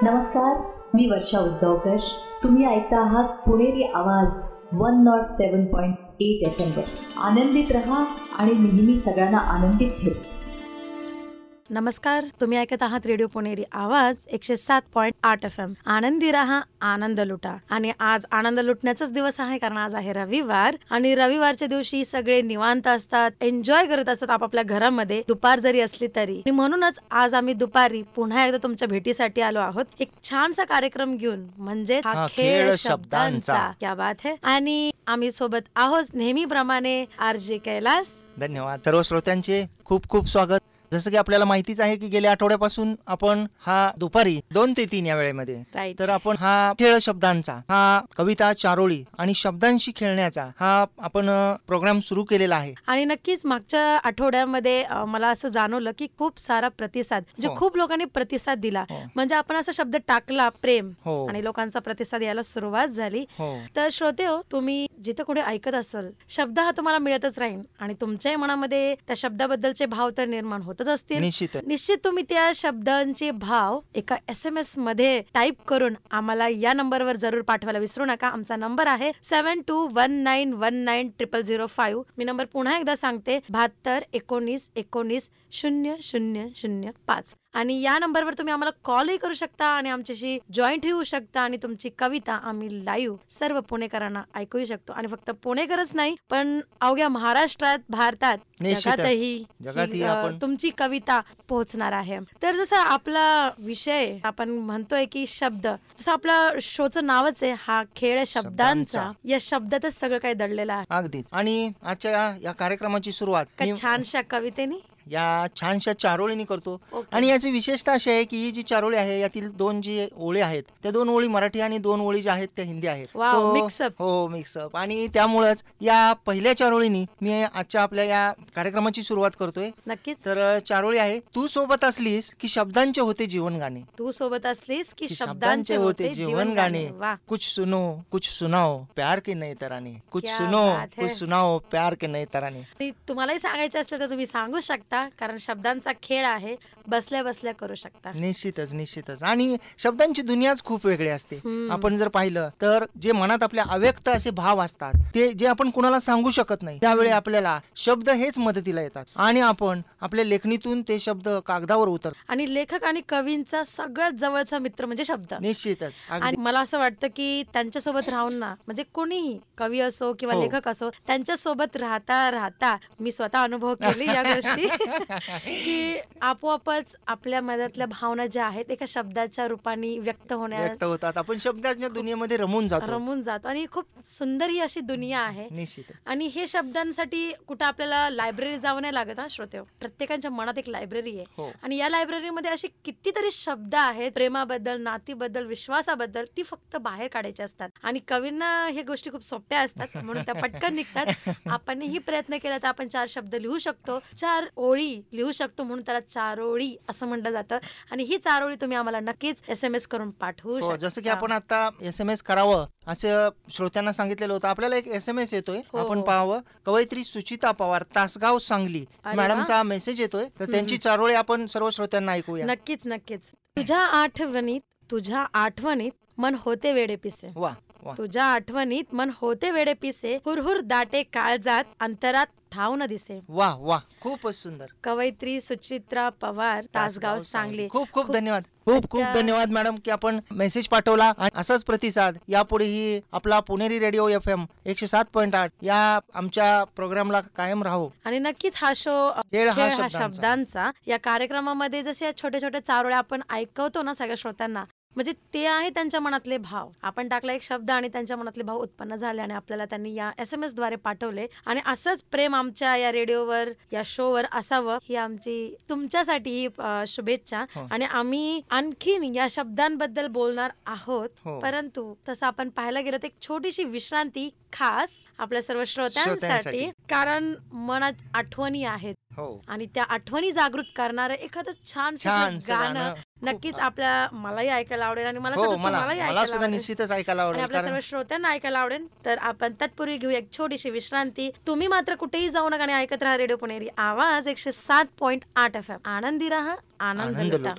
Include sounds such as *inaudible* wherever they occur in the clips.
नमस्कार मी वर्षा उसगावकर. तुम्ही ऐकता आहात Puneri Awaaz one not seven point eight F एमवर आनंदित रहा आणि नेहमी सगळ्यांना आनंदित ठेवा. नमस्कार तुम्ही ऐकत आहात रेडिओ पुणेरी आवाज एकशे सात पॉईंट आठ एफ एम. आनंदी राहा आनंद लुटा. आणि आज आनंद लुटण्याचाच दिवस आहे कारण आज आहे रविवार आणि रविवारच्या दिवशी सगळे निवांत असतात एन्जॉय करत असतात आपापल्या घरामध्ये. दुपार जरी असली तरी. आणि म्हणूनच आज आम्ही दुपारी पुन्हा एकदा तुमच्या भेटीसाठी आलो आहोत. एक छानसा कार्यक्रम घेऊन. म्हणजे हा खेळ शब्दांचा. क्या बात है. आणि आम्ही सोबत आहोत नेहमीप्रमाणे आर जे कैलास. धन्यवाद. सर्व श्रोत्यांचे खूप खूप स्वागत. जसं की आपल्याला माहितीच आहे की गेल्या आठवड्यापासून आपण हा दुपारी दोन ते तीन या वेळेमध्ये तर आपण हा खेळ शब्दांचा हा कविता चारोळी आणि शब्दांशी खेळण्याचा हा आपण प्रोग्राम सुरू केलेला आहे. आणि नक्कीच मागच्या आठवड्यामध्ये मला असं जाणवलं की खूप सारा प्रतिसाद म्हणजे हो. खूप लोकांनी प्रतिसाद दिला. हो. म्हणजे आपण असा शब्द टाकला प्रेम हो. आणि लोकांचा प्रतिसाद यायला सुरुवात झाली. तर श्रोते हो तुम्ही जिथं कुठे ऐकत असाल शब्द हा तुम्हाला मिळतच राहील आणि तुमच्याही मनामध्ये त्या शब्दाबद्दलचे भाव तर निर्माण होतच असतील? निश्चित निश्चित तुम्ही त्या शब्दांचे भाव एका एस एम एसमध्ये टाईप करून आम्हाला या नंबरवर जरूर पाठवायला विसरू नका. आमचा नंबर आहे seven two one nine one nine triple zero five मी नंबर पुन्हा एकदा सांगते बहात्तर एकोणीस एकोणीस शून्य शून्य शून्य पाच. आणि या नंबरवर तुम्ही आम्हाला कॉलही करू शकता आणि आमच्याशी जॉईंट होऊ शकता आणि तुमची कविता आम्ही लाईव्ह सर्व पुणेकरांना ऐकू शकतो. आणि फक्त पुणेकरच नाही पण अवघ्या महाराष्ट्रात भारतात. जगातही तुमची कविता पोहोचणार आहे. तर जसं आपला विषय आपण म्हणतोय की शब्द जसं आपला शोचं नावच आहे हा खेळ शब्दांचा. या शब्दातच सगळं काही दडलेलं आहे. अगदीच. आणि आजच्या या कार्यक्रमाची सुरुवात छानशा कवितेनी या छानशा चारोळीनी करतो. आणि याची विशेषता अशी आहे की ही जी चारोळी आहे यातील दोन जी ओळी आहेत त्या दोन ओळी मराठी आणि दोन ओळी ज्या आहेत त्या हिंदी आहेत. हो मिक्सअप आणि त्यामुळेच या पहिल्या चारोळीनी मी आजच्या आपल्या या कार्यक्रमाची सुरुवात करतोय. नक्कीच. तर चारोळी आहे तू सोबत असलीस की शब्दांचे होते जीवन गाणे. तू सोबत असलीस की शब्दांचे होते जीवन गाणे. कुछ सुनो कुछ सुनाओ प्यार के नए तराने. कुछ सुनो. कुछ सुनाओ प्यार के नए तराने. तुम्हालाही सांगायचं असलं तर तुम्ही सांगू शकता. कारण शब्दांचा खेळ आहे बसल्या बसल्या करू शकता. निश्चितच निश्चितच. आणि शब्दांची दुनियाच खूप वेगळी असते. आपण जर पाहिलं तर जे मनात आपल्या अव्यक्त असे भाव असतात ते जे आपण कुणाला सांगू शकत नाही त्यावेळी आपल्याला शब्द हेच मदतीला येतात. आणि आपण आपल्या लेखणीतून ते शब्द कागदावर उतर आणि लेखक आणि कवींचा सगळ्यात जवळचा मित्र म्हणजे शब्द. निश्चितच. आणि मला असं वाटतं की त्यांच्यासोबत राहून ना म्हणजे कोणीही कवी असो किंवा हो. लेखक असो त्यांच्यासोबत राहता राहता मी स्वतः अनुभव केले या *laughs* गोष्टी. की आपोआपच आपल्या मनातल्या भावना ज्या आहेत एका शब्दाच्या रूपाने व्यक्त होण्यास व्यक्त होतात. आपण शब्दाच्या दुनियेमध्ये रमून जातो. रमून जातो. आणि खूप सुंदर ही अशी दुनिया आहे. निश्चित. आणि हे शब्दांसाठी कुठं आपल्याला लायब्ररी जावं नाही लागत हा श्रोते. प्रत्येकाच्या मनात एक लायब्ररी आहे. हो. आणि या लायब्ररीमध्ये असे कितीतरी शब्द आहेत प्रेमाबद्दल नातीबद्दल विश्वासाबद्दल ती फक्त बाहेर काढायची असतात. आणि कवींना हे गोष्टी खूप सोप्या असतात म्हणून त्या पटकन निघतात. *laughs* आपणही प्रयत्न केला तर आपण चार शब्द लिहू शकतो. चार ओळी लिहू शकतो म्हणून त्याला चारोळी असं म्हटलं जातं. आणि ही चारोळी तुम्ही आम्हाला नक्कीच एस एम एस करून पाठवू हो जसं की. आपण आता एस एम एस करावं असं श्रोत्यांना सांगितलेलं होतं. आपल्याला एक एस एम एस येतोय. हो, आपण हो. पाहावं. कवयित्री सुचिता पवार तासगाव सांगली. मॅडमचा मेसेज येतोय. तर त्यांची चारोळी आपण सर्व श्रोत्यांना ऐकूया. नक्कीच नक्कीच. तुझ्या आठवणीत तुझ्या आठवणीत मन होते वेडे पिसे वा. तुझ्या आठवणीत मन होते वेडे पिसे हुरहुर दाटे काळजात अंतरात ठाव न दिसे वा वा खूपच सुंदर. कवयित्री सुचित्रा पवार तासगाव सांगली. खूप खूप धन्यवाद. खूप खूप धन्यवाद. मॅडम की आपण मेसेज पाठवला आणि असाच प्रतिसाद यापुढेही आपला पुणेरी रेडिओ एफ एम एकशे सात पॉईंट आठ या आमच्या प्रोग्रामला कायम राहू. आणि नक्कीच हा शो खेळ हा शब्दांचा. या कार्यक्रमामध्ये जसे छोट्या छोट्या चारोळ्या आपण ऐकवतो ना सगळ्या श्रोत्यांना म्हणजे ते आहे त्यांच्या मनातले भाव आपण टाकला एक शब्द आणि त्यांच्या मनातले भाव उत्पन्न झाले आणि आपल्याला त्यांनी या एस एम एसद्वारे पाठवले आणि असंच प्रेम आमच्या या रेडिओवर या शोवर असावं ही आमची तुमच्यासाठी ही शुभेच्छा हो. आणि आम्ही आणखीन या शब्दांबद्दल बोलणार आहोत हो. परंतु तसं आपण पाहायला गेलं तर एक छोटीशी विश्रांती खास आपल्या सर्व श्रोत्यांसाठी. कारण मनात आठवणी आहेत हो. आणि त्या आठवणी जागृत करणारं एखादं छान गाणं. नक्कीच आपल्या मलाही ऐकायला आवडेल आणि मला हो. निश्चितच ऐकायला आवडेल आपल्या सर्व श्रोत्यांना ऐकायला आवडेल. तर आपण तत्पूर्वी घेऊ एक छोटीशी विश्रांती. तुम्ही मात्र कुठेही जाऊ नका आणि ऐकत राहा रेडिओ पुणेरी. आवाज एकशे सात पॉईंट आठ एफ एम आनंदी राहा आनंद लुटा.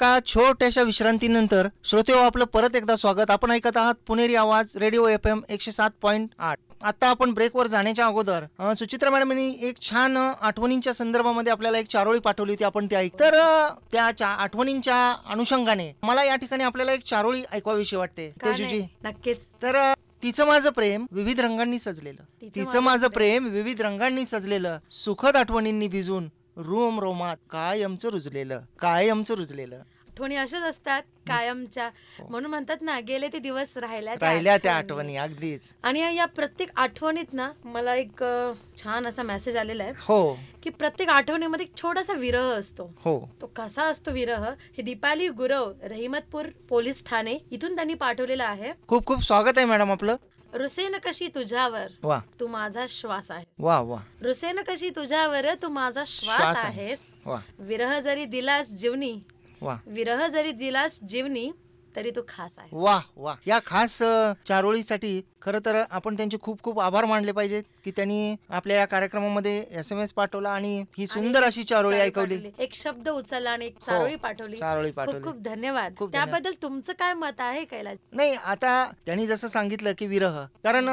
एका छोट्याशा विश्रांतीनंतर श्रोते आपलं परत एकदा स्वागत. आपण ऐकत आहात पुणेरी आवाज रेडिओ एफ एम एकशे सात पॉईंट आठ. आता आपण ब्रेकवर जाण्याच्या अगोदर सुचित्रा मॅडमनी एक छान आठवणींच्या संदर्भामध्ये आपल्याला एक चारोळी पाठवली होती आपण ती ऐक तर त्या आठवणींच्या अनुषंगाने मला या ठिकाणी आपल्याला एक चारोळी ऐकवाविषयी वाटते. तेजुजी? नक्कीच. तर तिचं माझं प्रेम विविध रंगांनी सजलेलं. तिचं माझं प्रेम विविध रंगांनी सजलेलं सुखद आठवणींनी भिजून रोम रोमात कायमचं रुजलेलं कायमचं रुजलेलं. आठवणी अशाच असतात कायमच्या. म्हणून म्हणतात ना गेले ते दिवस राहिल्या हो. राहिल्या त्या आठवणी. अगदीच. आणि या प्रत्येक आठवणीत ना मला एक छान असा मेसेज आलेला आहे हो. की प्रत्येक आठवणीमध्ये एक छोटासा विरह असतो. हो. तो कसा असतो विरह? हे दीपाली गुरव रहिमतपूर पोलीस ठाणे इथून त्यांनी पाठवलेलं आहे. खूप खूप स्वागत आहे मॅडम आपलं. रुसेन कशी तुझ्यावर वा. तू माझा श्वास आहे वा वा. रुसेन कशी तुझ्यावर तू माझा श्वास आहेस. आहेस. वा. विरह जरी दिलास जीवनी वा. विरह जरी दिलास जीवनी तरी तू खास आहे. वा वा. या खास चारोळीसाठी खरं तर आपण त्यांचे खूप खूप आभार मानले पाहिजेत की त्यांनी आपल्या या कार्यक्रमामध्ये एस एम एस पाठवला आणि ही सुंदर अशी चारोळी ऐकवली. एक शब्द उचलला आणि एक चारोळी पाठवली. चारोळी खूप पाठवली. खूप धन्यवाद. त्याबद्दल तुमचं काय मत आहे कैलास? नाही आता त्यांनी जसं सांगितलं की विरह कारण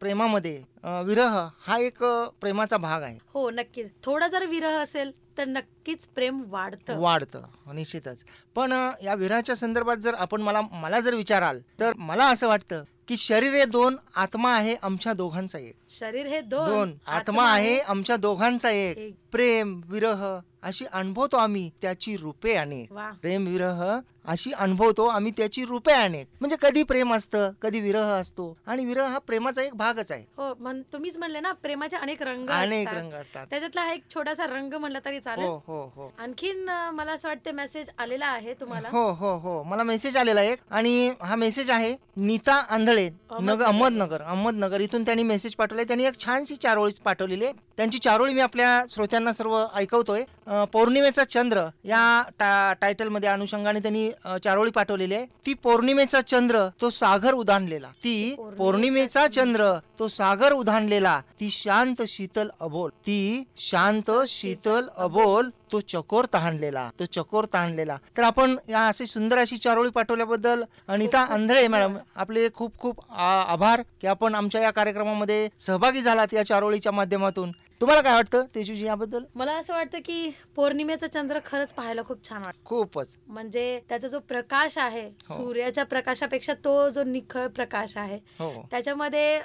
प्रेमामध्ये विरह हा एक प्रेमाचा भाग आहे. हो नक्कीच. थोडा जर विरह असेल तर नक्कीच प्रेम वाढतं. वाढतं निश्चितच. पण या विरहाच्या संदर्भात जर आपण मला मला जर विचाराल तर मला असं वाटतं की शरीर हे दोन आत्मा आहे आमच्या दोघांचा एक. शरीर हे दोन दोन आत्मा आहे आमच्या दोघांचा एक. प्रेम विरह अशी अनुभवतो आम्ही त्याची रूपे वा. प्रेम विरह अशी अनुभवतो आम्ही त्याची रूपे अनेक म्हणजे कधी प्रेम असतं कधी विरह असतो. आणि विरह हा प्रेमाचा एक भागच आहे. हो म्हण तुम्हीच म्हणले ना प्रेमाचे अनेक रंग अनेक. रंग असतात. त्याच्यातला हा एक छोटासा रंग म्हणला तरी चालेल. हो हो हो. आणखीन मला असं वाटतं मेसेज आलेला आहे तुम्हाला? हो हो हो. मला मेसेज आलेला एक आणि हा मेसेज आहे नीता आंधळे नगर अहमदनगर. अहमदनगर. इथून त्यांनी मेसेज पाठवलाय. त्यांनी एक छानशी चारोळी पाठवलेली आहे. त्यांची चारोळी मी आपल्या श्रोत्यांना सर्व ऐकवतोय. पौर्णिमेचा चंद्र या टा- टायटलमध्ये अनुषंगाने त्यांनी चारोळी पाठवलेली आहे. ती पौर्णिमेचा चंद्र तो सागर उधाणलेला ती पौर्णिमेचा चंद्र तो सागर उधाणलेला ती शांत शीतल अबोल. ती शांत शीतल अबोल तो चकोर तहानलेला. तो चकोर तहानलेला. तर आपण या अशी सुंदर अशी चारोळी पाठवल्याबद्दल अनिता आंधळे मॅडम आपले खूप खूप आभार की आपण आमच्या या कार्यक्रमामध्ये सहभागी झालात या चारोळीच्या माध्यमातून. तुम्हाला काय वाटतं तेजूजी याबद्दल? मला असं वाटतं की पौर्णिमेचं चंद्र खरंच पाहायला खूप छान वाटतं. खूपच. म्हणजे त्याचा जो प्रकाश आहे हो. सूर्याच्या प्रकाशापेक्षा तो जो निखळ प्रकाश आहे हो. त्याच्यामध्ये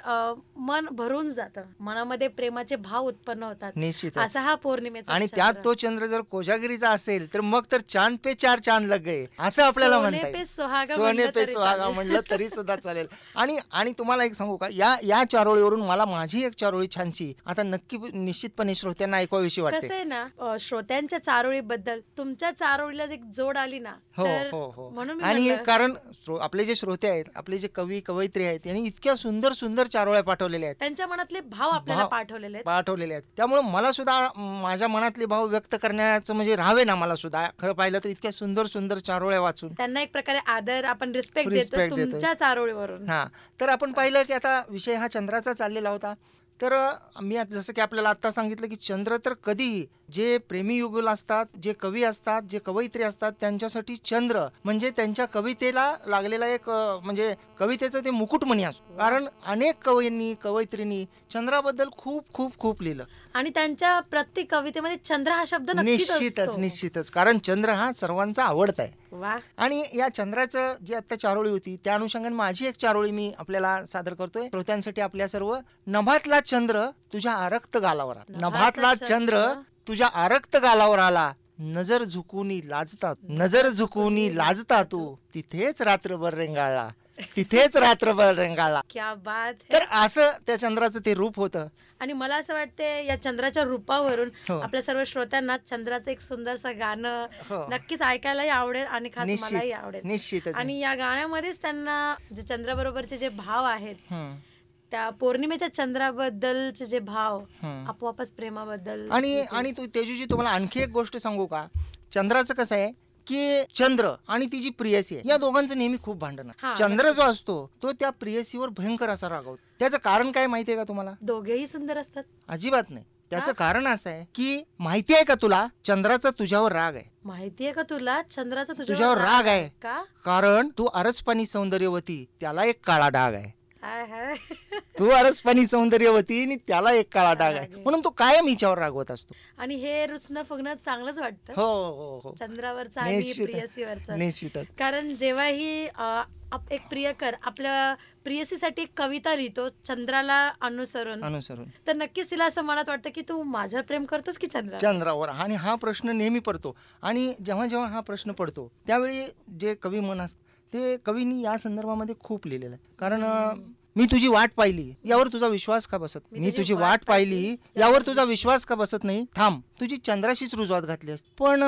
मन भरून जातं. मनामध्ये प्रेमाचे भाव उत्पन्न होतात. निश्चितच. असा हा पौर्णिमेचा आणि. त्यात तो चंद्र जर कोजागिरीचा असेल तर मग तर चांद पे चार चांद लग. गए असं आपल्याला सोने पे सुहागा सोने पे. म्हणलं *laughs* तरी सुद्धा चालेल. आणि आणि तुम्हाला एक सांगू का? या या चारोळीवरून मला माझी एक चारोळी छानशी. आता नक्की निश्चितपणे श्रोत्यांना ऐकवाविषयी कसं वाटते. आहे ना अं, श्रोत्यांच्या चारोळीबद्दल तुमच्या चारोळीला एक जोड आली ना हो तर हो हो. म्हणून मी आणि म्हणलं, कारण श्रो- आपले जे श्रोते आहेत आपले जे कवी कवयित्री आहेत यांनी इतक्या सुंदर सुंदर चारोळ्या पाठवलेल्या आहेत. त्यांच्या मनातले भाव आपल्याला भाव- पाठवलेले आहेत. पाठवलेले आहेत. त्यामुळे मला सुद्धा म, माझ्या मनातले भाव व्यक्त करण्याचं म्हणजे राहावे ना मला सुद्धा. खरं पाहिलं तर इतक्या सुंदर सुंदर चारोळ्या वाचून. त्यांना एक प्रकारे आदर आपण रिस्पेक्ट देतो Respect. तुमच्या चारोळीवरून. हा. तर आपण पाहिलं की आता विषय हा चंद्राचा चाललेला होता. तर मी जसं की आपल्याला आता सांगितलं की चंद्र तर कधीही जे प्रेमी युगल असतात जे कवी असतात जे कवयित्री असतात त्यांच्यासाठी चंद्र म्हणजे त्यांच्या कवितेला लागलेला एक म्हणजे कवितेचं ते मुकुटमणी असतो. कारण अनेक कवींनी कवयित्रींनी चंद्राबद्दल खूप खूप खूप लिहिलं. आणि त्यांच्या प्रत्येक कवितेमध्ये चंद्र हा शब्द निश्चितच. निश्चितच. कारण चंद्र हा सर्वांचा आवडता आहे. वा. आणि या चंद्राचं जी आता चारोळी होती त्या अनुषंगाने माझी एक चारोळी मी आपल्याला सादर करतोय. श्रोत्यांसाठी आपल्या सर्व नभातला चंद्र तुझ्या आरक्त गालावर आला. नभातला चंद्र. तुझ्या आरक्त गालावर आला. नजर झुकूनी लाजता नजर झुकूनी लाजता तू. तिथेच रात्रभर रेंगाळला. तिथेच रात्रभर रेंगाळला क्या बात है. तर असं त्या चंद्राचं ते रूप होतं. आणि मला असं वाटते या चंद्राच्या रूपावरून हो. आपल्या सर्व श्रोत्यांना चंद्राचं एक सुंदरसं गाणं हो. नक्कीच ऐकायलाही आवडेल आणि खास मलाही निश्चित आवडेल. निश्चितच. आणि या गाण्यामध्येच त्यांना जे चंद्राबरोबरचे जे भाव आहेत हम्म, त्या पौर्णिमेच्या चंद्राबद्दलचे जे भाव हम्म. आपोआपच प्रेमाबद्दल आणि. आणि तू तेजूजी तुम्हाला आणखी एक गोष्ट सांगू का? चंद्राचं कसं आहे? की चंद्र आणि तिची प्रियसी आहे या दोघांचं नेहमी खूप भांडण आहे. हा, चंद्र जो असतो तो त्या प्रियसीवर भयंकर असा रागवतो त्याचं कारण काय माहितीये का तुम्हाला? दोघेही सुंदर असतात. अजिबात नाही. त्याचं? कारण असं आहे की माहिती आहे का तुला? चंद्राचा तुझ्यावर राग आहे. माहितीये का तुला? चंद्राचा तुझ्यावर राग आहे. का? कारण तू अरसपानी सौंदर्यवती त्याला एक काळा डाग आहे. तू अरसपानी सौंदर्यवती आणि त्याला एक काळा डाग आहे. म्हणून तू कायम हिच्यावर रागवत असतो. आणि हे रुसणं फुगणं चांगलंच वाटतं. हो हो हो. चंद्रावरचं आणि निश्चित. प्रियसीवरचं. निश्चितच. कारण जेव्हाही एक प्रियकर आपल्या प्रियसीसाठी एक कविता लिहितो चंद्राला अनुसरून अनुसरून. तर नक्कीच तिला असं मनात वाटतं की तू माझ्या प्रेम करतोस की चंद्रा चंद्रावर. आणि हा प्रश्न नेहमी पडतो. आणि जेव्हा जेव्हा हा प्रश्न पडतो त्यावेळी जे कवी मन असत ते कवींनी या संदर्भामध्ये खूप लिहिलेलं आहे. कारण मी तुझी वाट पाहिली यावर तुझा विश्वास का बसत? मी मी तुझी वाट पाहिली यावर तुझा विश्वास का बसत नाही? थांब तुझी चंद्राशीच रुजवात घातली असत. पण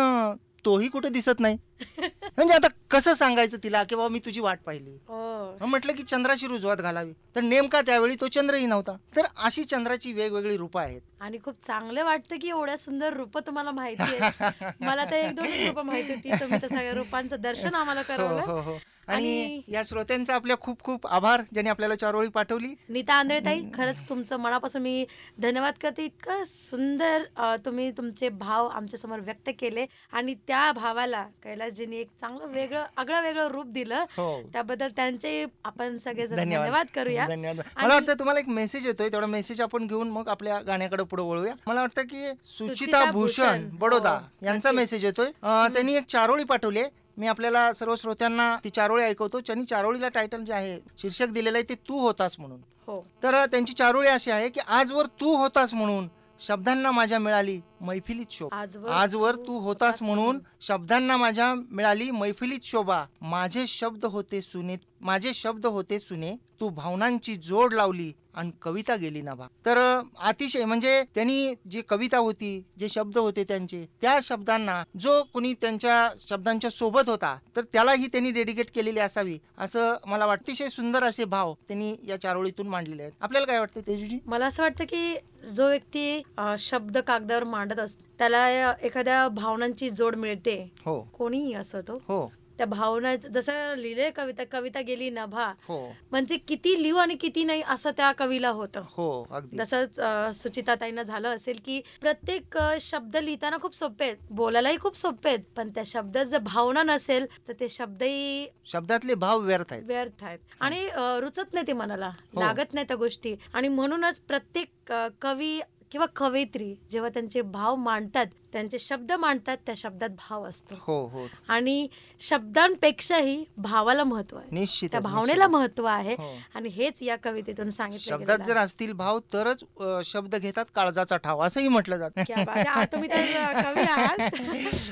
तोही कुठे दिसत नाही. *laughs* म्हणजे आता कसं सांगायचं तिला की बाबा मी तुझी वाट पाहिली? हो. म्हटलं की चंद्राची रुजवात घालावी. तर नेमका त्यावेळी तो चंद्रही नव्हता. तर अशी चंद्राची वेगवेगळी रूपं आहेत. आणि खूप चांगलं वाटतं की एवढ्या सुंदर रूप तुम्हाला माहिती आहे *laughs* मला तर एक दोन रूप माहिती होती. तुम्ही तर सगळ्या रूपांचं दर्शन आम्हाला हो हो हो. आणि या श्रोत्यांचा आपल्या खूप खूप आभार ज्यांनी आपल्याला चारोळी पाठवली. नीता आंधळेताई खरंच तुमचं मनापासून मी धन्यवाद करते. इतकं सुंदर तुम्ही तुमचे भाव आमच्यासमोर व्यक्त केले आणि त्या भावाला कैलासजींनी एक चांगलं वेगळं आगळं वेगळं रूप दिलं. हो. त्याबद्दल त्यांचे आपण सगळेजण धन्यवाद. करूया. धन्यवाद. मला वाटतं तुम्हाला एक मेसेज येतोय तेवढा मेसेज आपण घेऊन मग आपल्या गाण्याकडे पुढे वळूया. मला वाटतं की सुचिता भूषण बडोदा हो, यांचा. मेसेज येतोय. त्यांनी एक चारोळी पाठवली मी आपल्याला सर्व श्रोत्यांना ती चारोळी ऐकवतो. त्यांनी चारोळीला टायटल जे आहे शीर्षक दिलेलं आहे ते तू होतास म्हणून. हो. तर त्यांची चारोळी अशी आहे की आजवर तू होतास म्हणून शब्दांना माझ्या मिळाली मैफिलीत शोभा. आजवर आजवर तू होतास म्हणून शब्दांना माझ्या मिळाली मैफिलीत शोभा. माझे शब्द होते सुने माझे शब्द होते सुने तू भावनांची जोड लावली आणि कविता गेली ना बा. तर अतिशय म्हणजे त्यांनी जी कविता होती जे शब्द होते त्यांचे त्या शब्दांना जो कोणी त्यांच्या शब्दांच्या सोबत होता तर त्यालाही त्यांनी डेडिकेट केलेली असावी असं मला वाटतं. अतिशय सुंदर असे भाव त्यांनी या चारोळीतून मांडलेले आहेत. आपल्याला काय वाटतं तेजूजी? मला असं वाटतं की जो व्यक्ती शब्द कागदावर मांडत असतो त्याला एखाद्या भावनांची जोड मिळते. हो. कोणीही असो तो. हो. त्या भावना जसं लिहिले कविता कविता गेली नभा हो. म्हणजे किती लिहू आणि किती नाही असं त्या कवीला होतं. हो जसंच अं, सुचिताताईंना झालं असेल की प्रत्येक शब्द लिहिताना खूप सोपे आहेत. बोलायलाही खूप सोपे आहेत पण त्या शब्दात जर भावना नसेल तर ते शब्दही शब्दातले भाव व्यर्थ आहेत. व्यर्थ आहेत. आणि रुचत नाही ते मनाला हो. लागत नाही त्या गोष्टी. आणि म्हणूनच प्रत्येक कवी किंवा कवयित्री जेव्हा त्यांचे भाव मांडतात त्यांचे शब्द मांडतात त्या शब्दात भाव असतो. हो हो. आणि शब्दांपेक्षाही भावाला महत्त्व आहे. निश्चित त्या भावनेला महत्त्व आहे हो. आणि हेच या कवितेतून सांगितलं शब्दात जर. असतील भाव तरच शब्द घेतात काळजाचा ठाव असंही म्हटलं जातं तुम्ही तर कवी आहात.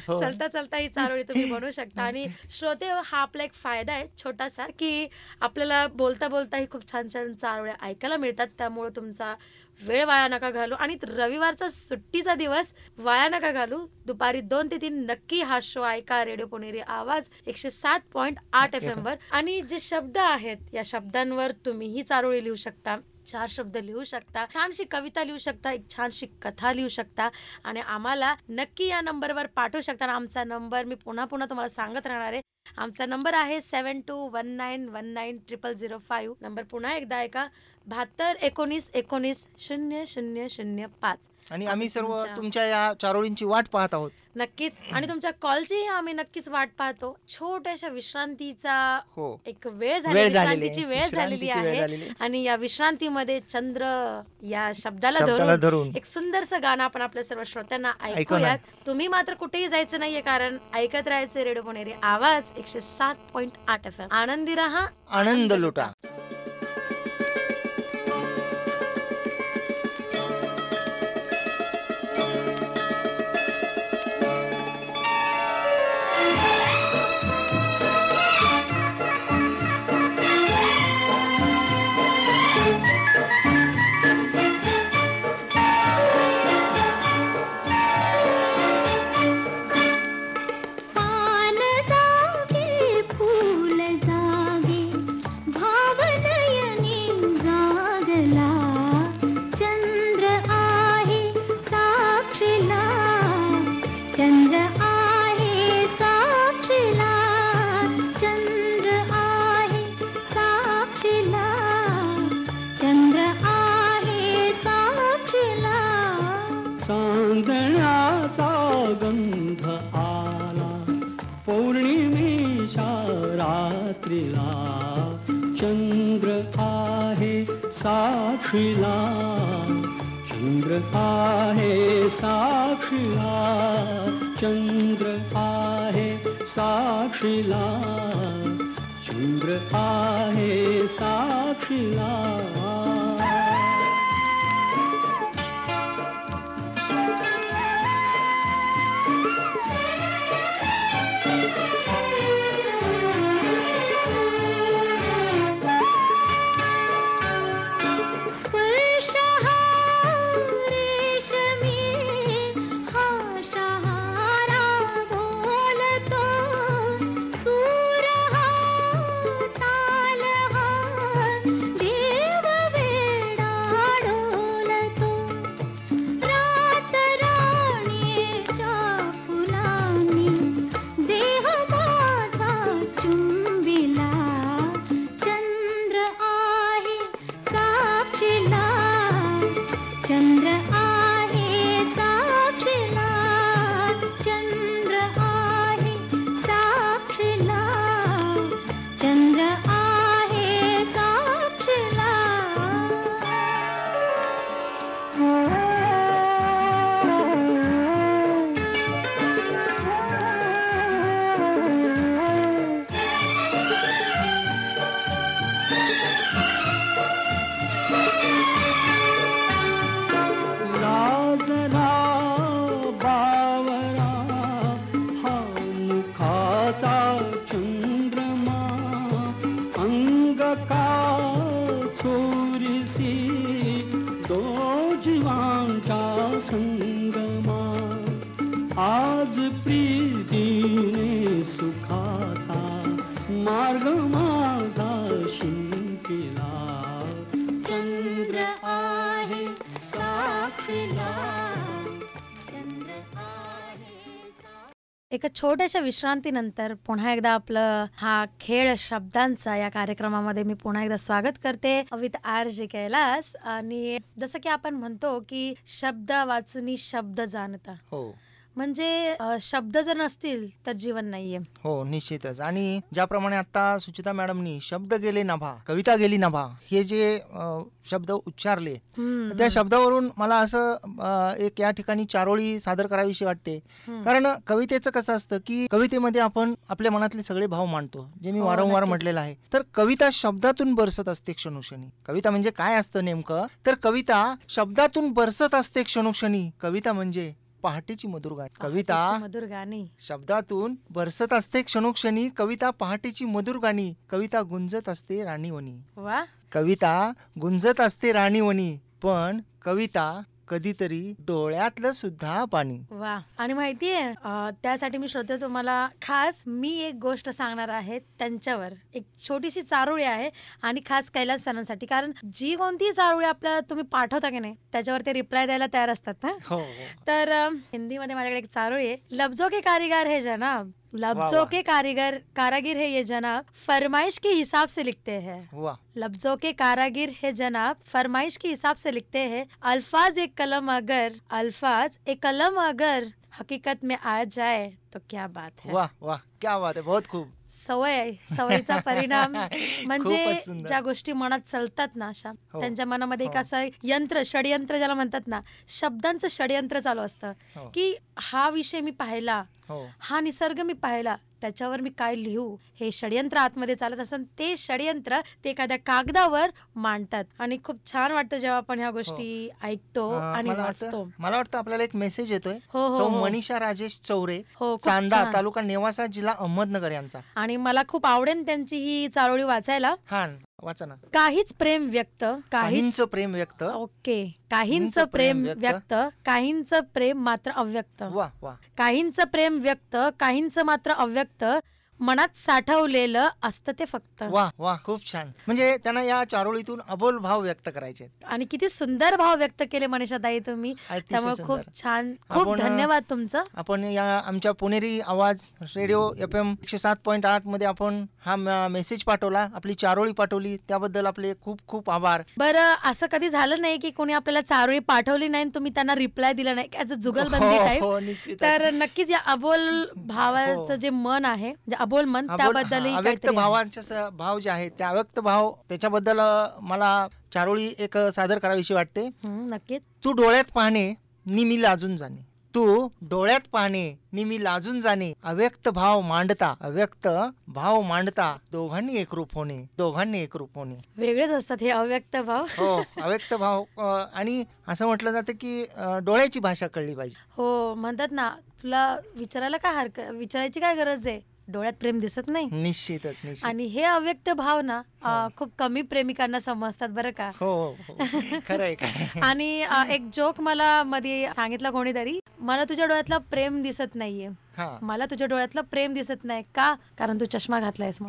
हो. चलता चलता ही चारोळी तुम्ही बनवू शकता. आणि श्रोते हो, हा आपला एक फायदा आहे छोटासा की आपल्याला बोलता बोलता ही खूप छान छान चारोळ्या ऐकायला मिळतात. त्यामुळे तुमचा वेळ वाया नका घालू. आणि रविवारचा सुट्टीचा दिवस वाया नका घालू. दुपारी दोन ते तीन नक्की हा शो ऐका. रेडिओ पुणेरी आवाज एकशे सात पॉईंट आठ एफ एम वर. आणि जे शब्द आहेत या शब्दांवर तुम्हीही चारोळी लिहू शकता. चार शब्द लिहू शकता. छानशी कविता लिहू शकता. एक छानशी कथा लिहू शकता. आणि आम्हाला नक्की या नंबरवर पाठवू शकता. आणि आमचा नंबर मी पुन्हा पुन्हा तुम्हाला सांगत राहणार आहे. आमचा नंबर आहे seven two one nine one nine triple zero five. Number पुन्हा एकदा ऐका. बहात्तर एकोणीस एकोणीस शून्य शून्य शून्य पाच. आणि आम्ही सर्व तुमच्या- या चारोळींची वाट पाहत आहोत. नक्कीच. आणि तुमच्या कॉलचीही आम्ही नक्कीच वाट पाहतो. छोट्याशा विश्रांतीचा हो. एक वेळ झाली विश्रांतीची. वेळ झालेली आहे. आणि या विश्रांतीमध्ये चंद्र या शब्दाला धरून. एक सुंदरसं गाणं आपण आपल्या सर्व श्रोत्यांना ऐकूया. ऐकूयात. तुम्ही मात्र कुठेही जायचं नाहीये कारण ऐकत राहायचे रेडिओ पुणेरी आवाज एकशे सात पॉईंट आठ एफ एम आनंदी रहा आनंद लुटा. 啦。एका छोट्याशा विश्रांतीनंतर पुन्हा एकदा आपलं हा खेळ शब्दांचा या कार्यक्रमामध्ये मी पुन्हा एकदा स्वागत करते. विथ आर जे कैलास आणि जसं की आपण म्हणतो की शब्द वाचून शब्द जाणता. हो. म्हणजे शब्द जर नसतील तर जीवन नाहीये. हो निश्चितच. आणि ज्याप्रमाणे आता सुचिता मॅडमनी शब्द गेले नभा कविता गेली नभा हे जे शब्द उच्चारले त्या शब्दावरून मला असं एक या ठिकाणी चारोळी सादर करावीशी वाटते. कारण कवितेचं कसं असतं की कवितेमध्ये आपण आपल्या मनातले सगळे भाव मांडतो जे मी हो, वारंवार. म्हटलेलं आहे. तर कविता शब्दातून बरसत असते क्षणोक्षणी. कविता म्हणजे काय असतं नेमकं? तर कविता शब्दातून बरसत असते क्षणोक्षणी. कविता म्हणजे पहाटेची मधुर गाणी कविता मधुर गाणी. शब्दातून बरसत असते क्षणोक्षणी. कविता पहाटेची मधुर गाणी. कविता गुंजत असते राणीवणी वा. कविता गुंजत असते राणीवणी पण कविता कधीतरी डोळ्यातलं सुद्धा पाणी. वा. आणि माहितीये त्यासाठी मी श्रोते तुम्हाला खास मी एक गोष्ट सांगणार आहे त्यांच्यावर. एक छोटीशी चारोळी आहे आणि खास कैलास सणांसाठी. कारण जी कोणतीही चारोळी आपल्याला तुम्ही पाठवता की नाही त्याच्यावर ते रिप्लाय द्यायला तयार असतात ना? हो. तर अं, हिंदीमध्ये माझ्याकडे एक चारोळी आहे. लफ्जों के कारीगर है जनाब. लफ्जों के कारीगर कारागिर है ये जनाब फरमाइश के हिसाब से लिखते हैं। लफ्जों के कारागिर है जनाब फरमाइश के हिसाब से लिखते हैं अल्फाज एक कलम अगर अल्फाज एक कलम अगर हकीकत में आ जाए तो क्या बात है। वाह वाह क्या बात है बहुत खूप सवय आहे. सवयीचा परिणाम *laughs* म्हणजे. ज्या गोष्टी मनात चालतात ना अशा हो. त्यांच्या मनामध्ये एक हो. असं यंत्र षडयंत्र ज्याला म्हणतात ना शब्दांचं षडयंत्र चालू असतं हो. की हा विषय मी पाहिला हा निसर्ग मी पाहिला त्याच्यावर मी काय लिहू? हे षडयंत्र आतमध्ये चालत असं ते षडयंत्र ते एखाद्या कागदावर मांडतात. आणि खूप छान वाटतं जेव्हा आपण ह्या गोष्टी ऐकतो अं, आणि वाचतो. मला वाटतं आपल्याला एक मेसेज येतोय. हो, हो, सौ हो. मनीषा राजेश चौरे हो चांदा. तालुका नेवासा जिल्हा अहमदनगर यांचा. आणि मला खूप आवडेल त्यांची ही चारोळी वाचायला. हा. वाचा ना. काहीच प्रेम व्यक्त काहीच काहींचं प्रेम व्यक्त. ओके. काहींचं प्रेम व्यक्त काहींचं प्रेम मात्र अव्यक्त. वा वा. काहींचं प्रेम व्यक्त काहींचं मात्र अव्यक्त मनात साठवलेलं असतं ते फक्त वा वा खूप छान म्हणजे त्यांना या चारोळीतून अबोल भाव व्यक्त करायचे आहेत. आणि किती सुंदर भाव व्यक्त केले मनीषाताई तुम्ही अतिशय त्यामुळे खूप सुंदर. छान खूप आपण, धन्यवाद तुमचं आपण या आमच्या पुणेरी आवाज रेडिओ एफ एम एकशे सात पॉईंट आठमध्ये आपण हा म- मेसेज पाठवला आपली चारोळी पाठवली त्याबद्दल आपले खूप खूप आभार बरं असं कधी झालं नाही की कोणी आपल्याला चारोळी पाठवली नाही आणि तुम्ही त्यांना रिप्लाय दिला नाही ऍज अ जुगलबंदी हो, टाईप हो, निश्चितच. तर नक्कीच या अबोल भावाचं हो. जे मन आहे अबोल मन हा, अव्यक्त काहीतरी आहे. भावांचे स- भाव जे आहेत त्या अव्यक्त भाव त्याच्याबद्दल मला चारोळी एक सादर करावीशी वाटते. नक्कीच. तू डोळ्यात पाहणे नि मी लाजून जाणे. तू डोळ्यात पाहणे नि मी लाजून जाणे. अव्यक्त भाव मांडता अव्यक्त भाव मांडता दोघांनी एकरूप होणे दोघांनी एकरूप होणे. वेगळेच असतात हे अव्यक्त भाव हो अव्यक्त भाव आणि असं म्हटलं जातं की डोळ्याची भाषा कळली पाहिजे. हो म्हणतात ना तुला विचारायला काय हरकत विचारायची काय गरज आहे? डोळ्यात प्रेम दिसत नाही. निश्चितच निश्चित. आणि हे अव्यक्त भाव ना अं, खूप कमी प्रेमिकांना समजतात बरं का. हो हो, हो. खरं आहे खरं आणि एक जोक मला मध्ये सांगितलं कोणीतरी मला तुझ्या डोळ्यातलं प्रेम दिसत नाहीये. हा मला तुझ्या डोळ्यातलं प्रेम दिसत नाही का? कारण तू चष्मा घातलायस *laughs*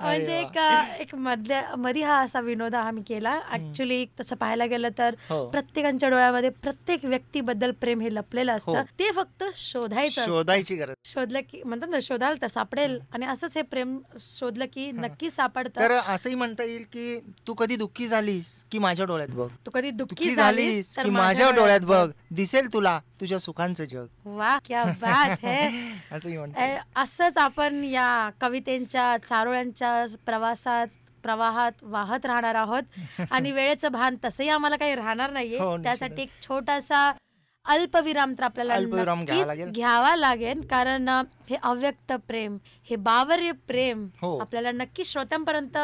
म्हणजे एक एक मधल्या मध्ये हा असा विनोद हा मी केला. ऍक्च्युली तसं पाहायला गेलं तर हो. प्रत्येकाच्या डोळ्यामध्ये प्रत्येक व्यक्तीबद्दल प्रेम हे लपलेलं असतं. हो. ते फक्त शोधायचं असतं. शोधायची गरज. शोधलं की म्हणतात ना शोधाल तर सापडेल. आणि असंच हे प्रेम शोधलं की नक्की सापडतं. तर असंही म्हणता येईल की तू कधी दुःखी झालीस की माझ्या डोळ्यात बघ? तू कधी दुःखी झालीस की माझ्या डोळ्यात बघ? दिसेल तुला तुझ्या सुखांचं जग. वा क्या बात है. *laughs* ए, असंच आपण या कवितेच्या चारोळ्यांच्या प्रवासात प्रवाहात वाहत राहणार आहोत. आणि वेळेचं भान तसंही आम्हाला काही राहणार नाहीये. हो. त्यासाठी एक छोटासा अल्पविराम तर आपल्याला अल्पविराम घ्यावा लागेल. घ्यावा लागेल कारण हे अव्यक्त प्रेम हे बावर्य प्रेम हो. आपल्याला नक्की श्रोत्यांपर्यंत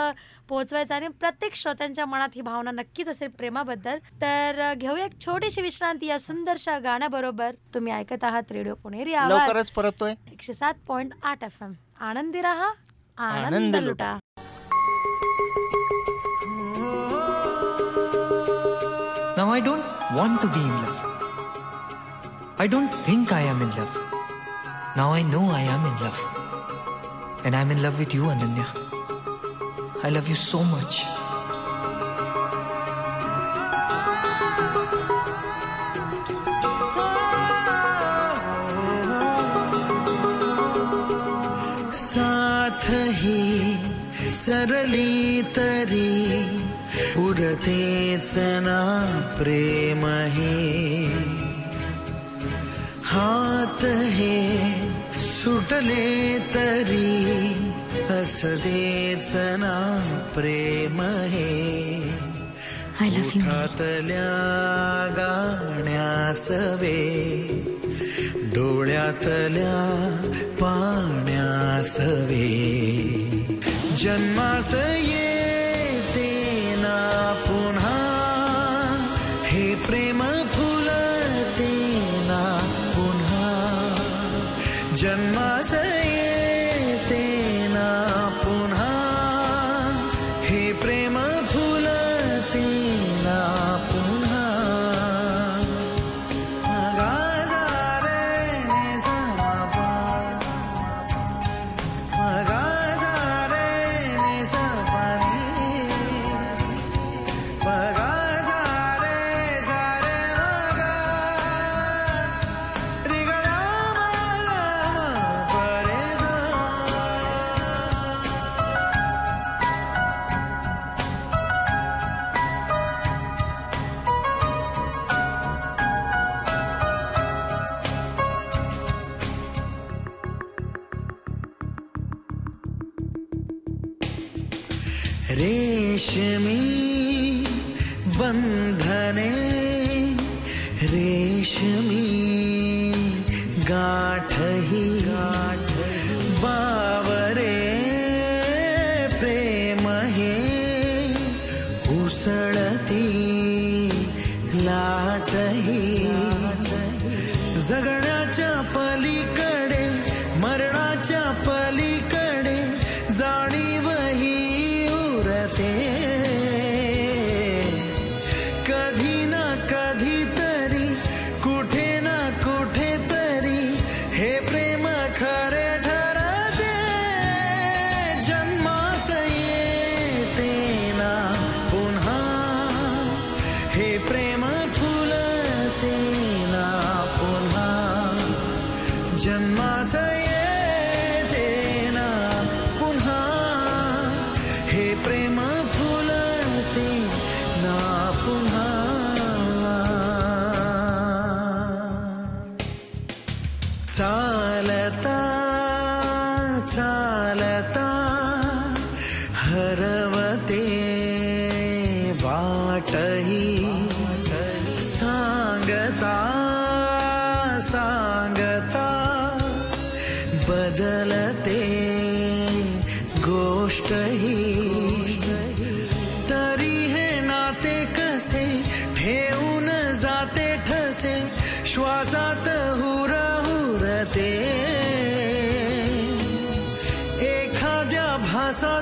पोहोचवायचं आणि प्रत्येक श्रोत्यांच्या मनात ही भावना नक्कीच असेल प्रेमाबद्दल. तर अ, घेऊया एक छोटीशी विश्रांती या सुंदरशा गाण्याबरोबर. तुम्ही ऐकत आहात रेडिओ पुणेरी आवाज. लवकरच परततोय. एकशे सात पॉइंट आठ एफ एम आनंदी रहा आनंद आनंद लुटा. Now I don't want to be in love. I don't think I am in love. Now I know I am in love. And I'm in love with you, Ananya. I love you so much. साथ ही सरली तरी उरतेच ना प्रेम हे हात हे सुटले तरी असदेच ना प्रेम हे। आय लव्ह यू ओठातल्या गाण्यास वे डोळ्यातल्या पाण्यास वे जन्मास येते बंधने रेशमी गाठही गाठ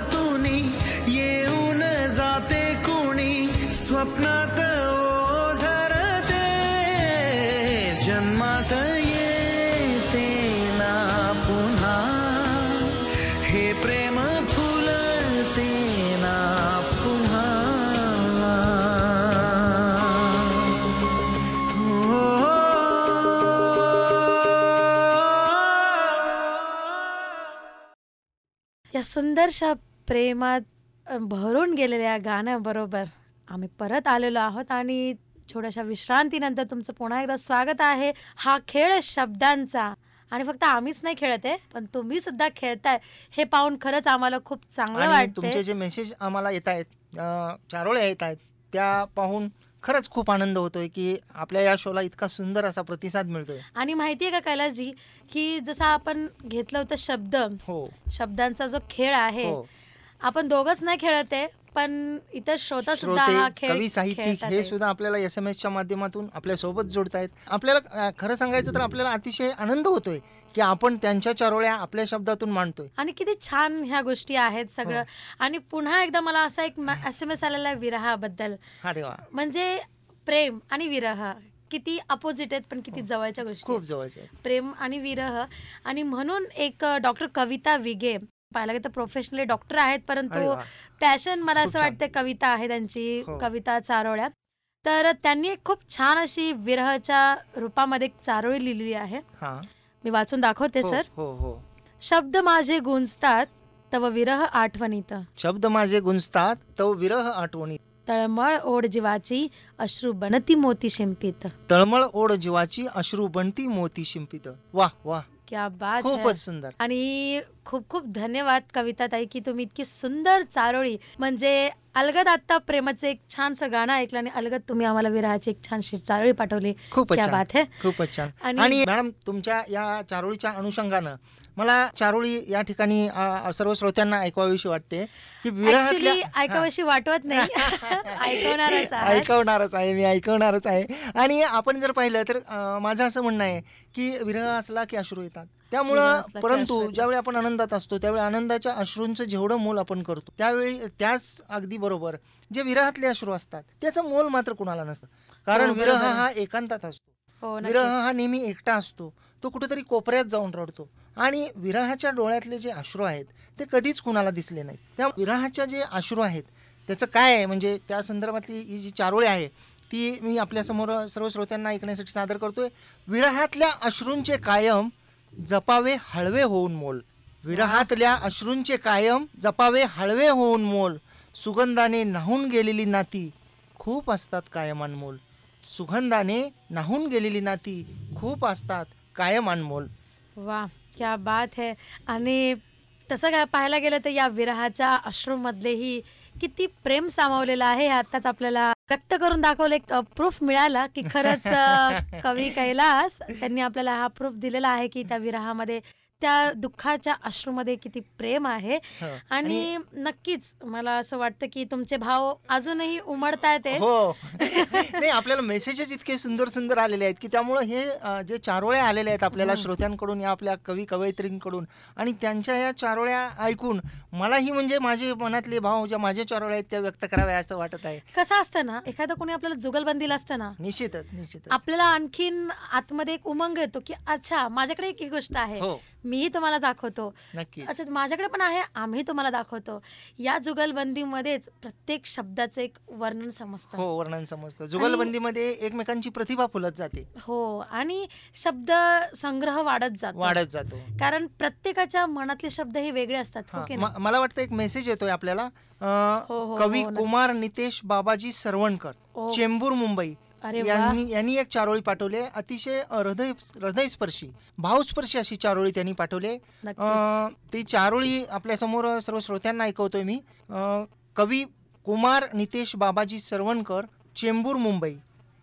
भासातून येऊन जाते कुणी स्वप्नात ओझरते. जन्मास येते ना पुन्हा हे प्रेम फुलते ना पुन्हा. या सुंदरशा प्रेमात भरून गेलेल्या गाण्याबरोबर आम्ही परत आलेलो आहोत आणि छोट्याशा विश्रांतीनंतर तुमचं पुन्हा एकदा स्वागत आहे. हा खेळ आहे शब्दांचा. आणि फक्त आम्हीच नाही खेळत आहे पण तुम्ही सुद्धा खेळताय. हे पाहून खरंच आम्हाला खूप चांगलं आणि वाटतंय. तुमचे जे मेसेज आम्हाला येत आहेत चारोळे येत आहेत त्या पाहून खरंच खूप आनंद होतोय की आपल्या या शोला इतका सुंदर असा प्रतिसाद मिळतोय. आणि माहितीये का कैलासजी की जसं आपण घेतलं होतं शब्द हो. शब्दांचा जो खेळ आहे हो. आपण दोघच नाही खेळत आहे पण इतर श्रोता सुद्धा हा खेळ कवी साहित्यिक हे. सुद्धा आपल्याला एस एम एसच्या माध्यमातून आपल्यासोबत जोडतायत आपल्याला खरं सांगायचं तर आपल्याला अतिशय आनंद होतोय की आपण त्यांच्या चारोळ्या आपल्या शब्दातून मांडतोय आणि किती छान ह्या गोष्टी आहेत सगळं हो. आणि पुन्हा एकदा मला असा एक एस एम एस आलेला आहे विरहाबद्दल अरे वा म्हणजे प्रेम आणि विरह किती अपोजिट आहेत पण किती जवळच्या गोष्टी खूप आहेत. जवळचे आहे. प्रेम आणि विरह आणि म्हणून एक डॉक्टर कविता विगे पाहायला गेलं तर प्रोफेशनली डॉक्टर आहेत परंतु. पॅशन मला असं. वाटतं कविता आहे त्यांची हो. कविता चारोळ्या. तर त्यांनी एक खूप छान अशी विरहच्या रूपामध्ये एक चारोळी लिहिलेली आहे. हा. मी वाचून दाखवते हो, सर. हो हो. शब्द माझे गुंजतात तव विरह आठवणीत. शब्द माझे गुंजतात तो विरह आठवणी तळमळ ओढ जीवाची अश्रू बनती मोती शिंपित. तळमळ ओढ जीवाची अश्रू बनती मोती शिंपित. वा वा. क्या बात है. खूपच सुंदर. आणि खूप खूप धन्यवाद कविता ताई की तुम्ही इतकी सुंदर चारोळी म्हणजे अलगद आता प्रेमाचं एक छानसं गाणं ऐकलं आणि अलगद तुम्ही आम्हाला विरहाची एक छानशी चारोळी पाठवली. खूपच बात है. खूपच छान. आणि मॅडम तुमच्या या चारोळीच्या अनुषंगानं मला चारोळी या ठिकाणी सर्व श्रोत्यांना ऐकवावीशी वाटते. की विरहातल्या ऐकावशी वाटवत नाही. *laughs* ऐकवणारच आहे. ऐकवणारच आहे मी ऐकवणारच आहे. आणि आपण जर पाहिलं तर माझं असं म्हणणं आहे की विरह असला की अश्रू येतात. त्यामुळं परंतु. ज्यावेळी आपण आनंदात असतो त्यावेळी आनंदाच्या अश्रूंचं जेवढं मोल आपण करतो त्यावेळी त्याच अगदी बरोबर जे विरहातले अश्रू असतात त्याचं मोल मात्र कुणाला नसतं. कारण हो, विरह. हा एकांतात असतो. हो विरह. हा नेहमी एकटा असतो. तो कुठेतरी कोपऱ्यात जाऊन रडतो. आणि विरहाच्या डोळ्यातले जे अश्रू आहेत ते कधीच कुणाला दिसले नाहीत. त्या विरहाच्या जे अश्रू आहेत त्याचं काय आहे? म्हणजे त्या संदर्भातली ही जी चारोळी आहे ती मी आपल्यासमोर सर्व श्रोत्यांना ऐकण्यासाठी सादर करतोय. विरहातल्या अश्रूंचे कायम जपावे हळवे होऊन मोल. विरहातल्या अश्रूंचे कायम जपावे हळवे होऊन मोल. सुगंधाने नाहून गेलेली नाती खूप असतात कायम अनमोल सुगंधाने नाहून गेलेली नाती खूप असतात कायम अनमोल वा. क्या बात है. आणि तसं काय पाहायला गेलं तर या विरहाच्या अश्रूमधलेही किती प्रेम सामावलेलं आहे. हे आताच आपल्याला व्यक्त करून दाखवलं. एक प्रूफ मिळाला की खरंच *laughs* कवी कैलास त्यांनी आपल्याला हा प्रूफ दिलेला आहे की त्या विरहामध्ये त्या दुःखाच्या अश्रूमध्ये किती प्रेम आहे. आणि नक्कीच मला असं वाटतं की तुमचे भाव अजूनही उमडतायत. हो. *laughs* नाही आपल्याला मेसेजेस इतके सुंदर सुंदर आलेले आहेत की त्यामुळं हे जे चारोळे आलेले आहेत आपल्याला श्रोत्यांकडून या आपल्या कवी कवयित्रींकडून आणि त्यांच्या या चारोळ्या ऐकून मलाही म्हणजे माझे मनातले भाव ज्या माझ्या चारोळ्या आहेत त्या व्यक्त कराव्या असं वाटत आहे. कसं असतं ना एखादं कोणी आपल्याला जुगलबंदीला असतं ना निश्चितच निश्चितच. आपल्याला आणखीन आतमध्ये एक उमंग येतो की अच्छा माझ्याकडे एक गोष्ट आहे. हो. मीही तुम्हाला दाखवतो. अच्छा माझ्याकडे पण आहे आम्ही तुम्हाला दाखवतो. या जुगलबंदीमध्येच प्रत्येक शब्दाचं एक वर्णन समजतं. हो वर्णन समजतं. जुगलबंदीमध्ये एकमेकांची प्रतिभा फुलत जाते. हो आणि शब्द संग्रह वाढत जातो. वाढत जातो. कारण प्रत्येकाच्या मनातले शब्द हे वेगळे असतात हो मला वाटतं एक मेसेज येतोय आपल्याला. हो, हो, कवी. कुमार नितेश बाबाजी सरवणकर. चेंबूर मुंबई. यांनी यांनी एक चारोळी पाठवली. अतिशय हृदय हृदयस्पर्शी भावस्पर्शी अशी चारोळी त्यांनी पाठवली ती चारोळी आपल्यासमोर सर्व श्रोत्यांना ऐकवतोय मी. कवी कुमार नितेश बाबाजी सरवणकर चेंबूर मुंबई.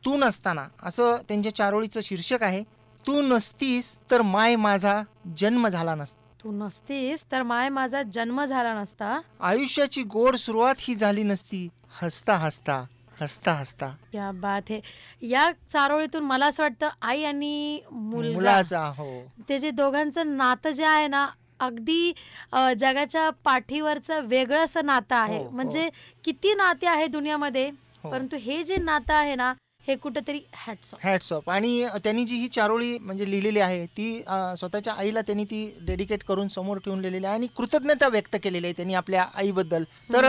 तू नसताना. असं त्यांच्या चारोळीचं शीर्षक आहे. तू नसतीस तर माय माझा जन्म झाला नसता तू नसतीस तर माय माझा जन्म झाला नसता. आयुष्याची गोड सुरुवात ही झाली नसती. हसता हसता. हसता हसता. या बात है. या चारोळीतून मला असं वाटतं आई आणि मुलगा. मुलाचा हो. ते जे दोघांचं नातं जे आहे ना अगदी अ, जगाच्या पाठीवरचं वेगळं असं नातं आहे. हो, हो. म्हणजे किती नाते आहे दुनियामध्ये हो. परंतु हे जे नातं आहे ना हे कुठेतरी हॅट्स हॅट्स ऑफ आणि त्यांनी जी ही चारोळी म्हणजे लिहिलेली आहे ती स्वतःच्या आईला त्यांनी ती डेडिकेट करून समोर ठेवून लिहिलेली आहे आणि कृतज्ञता व्यक्त केलेली आहे त्यांनी आपल्या आईबद्दल. तर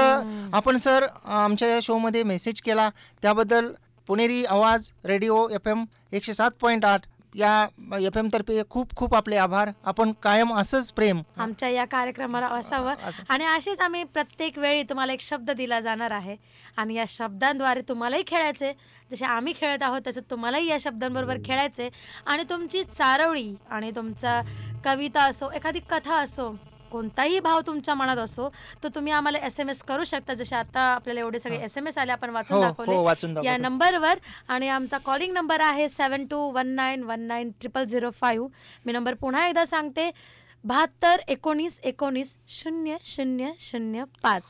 आपण सर आमच्या या शोमध्ये मेसेज केला. त्याबद्दल पुणेरी आवाज रेडिओ एफ एम एकशे सात पॉईंट आठ. या एफ एम तर्फे खूप खूप आपले आभार. आपण कायम असंच प्रेम. आमच्या या कार्यक्रमाला असावं. असं. आणि असेच आम्ही प्रत्येक वेळी तुम्हाला एक शब्द दिला जाणार आहे. आणि या शब्दांद्वारे तुम्हालाही खेळायचे. जसे आम्ही खेळत आहोत तसं तुम्हालाही या शब्दांबरोबर खेळायचे. आणि तुमची चारोळी आणि तुमचा कविता असो एखादी कथा असो कोणताही भाव तुमच्या मनात असो तो तुम्ही आम्हाला एस एम एस करू शकता. जसे आता आपल्याला एवढे सगळे एस एम एस आले आपण वाचून हो दाखवले. हो वाचून या. नंबरवर आणि आमचा कॉलिंग नंबर आहे seven two one nine one nine triple zero five मी नंबर पुन्हा एकदा सांगते बहात्तर एकोणीस एकोणीस शून्य शून्य शून्य पाच.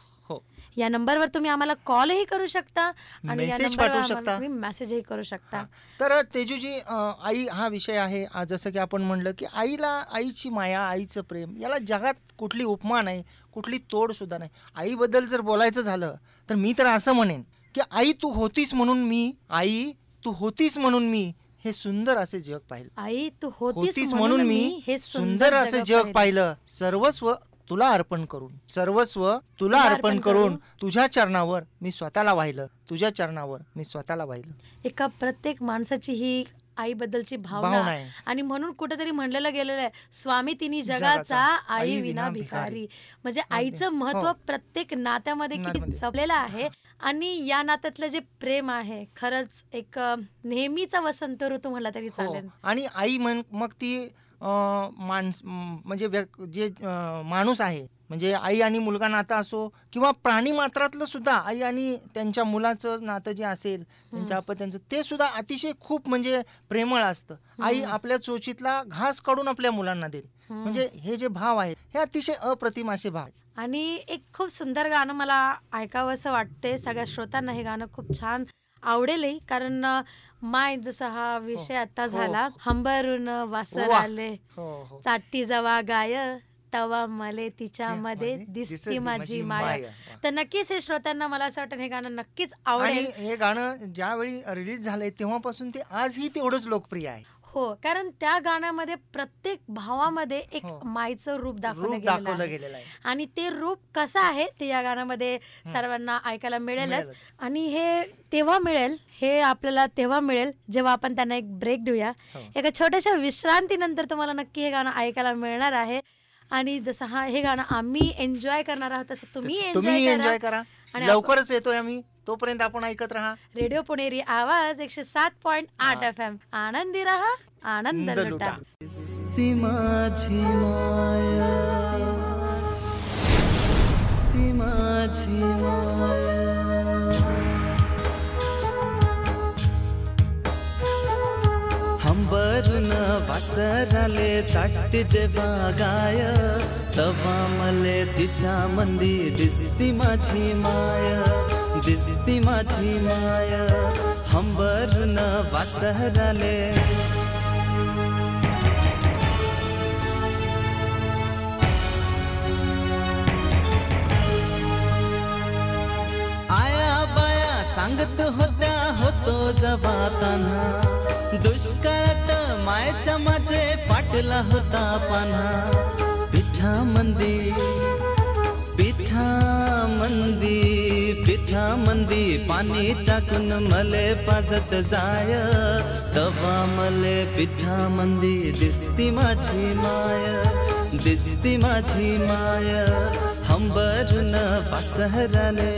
या नंबरवर तुम्ही आम्हाला कॉलही करू शकता आणि नंबरवर पाठवू शकता. तुम्ही मेसेजही करू शकता. तर तेजूजी आई हा विषय आहे. जसं की आपण म्हणलं की आईला आईची माया आईचं प्रेम याला जगात कुठली उपमा नाही कुठली तोड सुद्धा नाही. आईबद्दल जर बोलायचं झालं तर मी तर असं म्हणेन की आई तू होतीस म्हणून मी आई तू होतीस म्हणून मी हे सुंदर असे जग पाहिलं. आई तू होतीस म्हणून मी हे सुंदर असे जग पाहिलं. सर्वस्व तुला अर्पण करून सर्वस्व तुला अर्पण करून तुझ्या चरणावर मी स्वतःला वाहिलं तुझ्या चरणावर मी स्वतःला वाहिलं एका प्रत्येक माणसाची ही आईबद्दलची भावना आणि म्हणून कुठेतरी म्हणलेलं गेलेलं आहे स्वामी तिन्ही जगाचा आई विना भिकारी म्हणजे. आईचं महत्त्व हो. प्रत्येक नात्यामध्ये किती. जपलेलं आहे आणि या नात्यातलं जे प्रेम आहे खरंच एक नेहमीचा वसंत ऋतू म्हणला तरी हो. चालेल आणि आई मग ती माणस म्हणजे व्यक- जे माणूस आहे म्हणजे आई आणि मुलगा नातं असो किंवा प्राणी मात्रातलं सुद्धा आई आणि त्यांच्या मुलाचं नातं जे असेल त्यांच्या अपत्यांचं ते सुद्धा अतिशय खूप म्हणजे प्रेमळ असतं. आई आपल्या चोचीतला घास काढून आपल्या मुलांना देईल म्हणजे हे जे भाव आहेत हे अतिशय अप्रतिम असे भाव आहेत. आणि एक खूप सुंदर गाणं मला ऐकावं असं वाटते सगळ्या श्रोत्यांना हे गाणं खूप छान आवडेलही कारण माय जसा हा विषय आता हो. झाला हंबरून वासर. आले हो हो चाटी जवा गाय तवा मले तिच्यामध्ये मध्ये दिसती माझी माया. तर नक्कीच हे श्रोत्यांना मला असं वाटतं हे गाणं नक्कीच आवडेल हे गाणं ज्यावेळी रिलीज झालंय तेव्हापासून ते आजही तेवढंच लोकप्रिय आहे हो कारण त्या गाण्यामध्ये प्रत्येक भावामध्ये एक हो. मायचं रूप दाखवलं गेलेलं आहे. आणि ते रूप कसं आहे ते या गाण्यामध्ये सर्वांना ऐकायला मिळेलच. आणि हे तेव्हा मिळेल हे आपल्याला तेव्हा मिळेल जेव्हा आपण त्यांना एक ब्रेक देऊया. हो. एका छोट्याशा विश्रांतीनंतर तुम्हाला नक्की हे गाणं ऐकायला मिळणार आहे. आणि जसं हा हे गाणं आम्ही एन्जॉय करणार आहोत तसं तुम्ही एन्जॉय करा. आणि लवकरच येतोय आम्ही. तोपर्यंत आपण ऐकत राहा. रेडिओ पुणेरी आवाज एकशे सात पॉईंट आठ एफ एम आनंदी रहा आनंद लुटा. हंबरून वासराले चाटते जेव्हा गाय तवा मले तिच्या मंदी दिसती माझी माया. दिसती माझी माया हंबरून वासराले. आया बाया सांगत होत्या होतो जबाताना. दुष्काळात मायच्या माझे पाटला होता पान्हा पिठा मंदी पिठा मंदी मंदी पाणी टाकून मले पाजत जाय. तवा मले पिठा मंदी दिसती माझी माय दिसती माझी माय. हंबरून पासहराले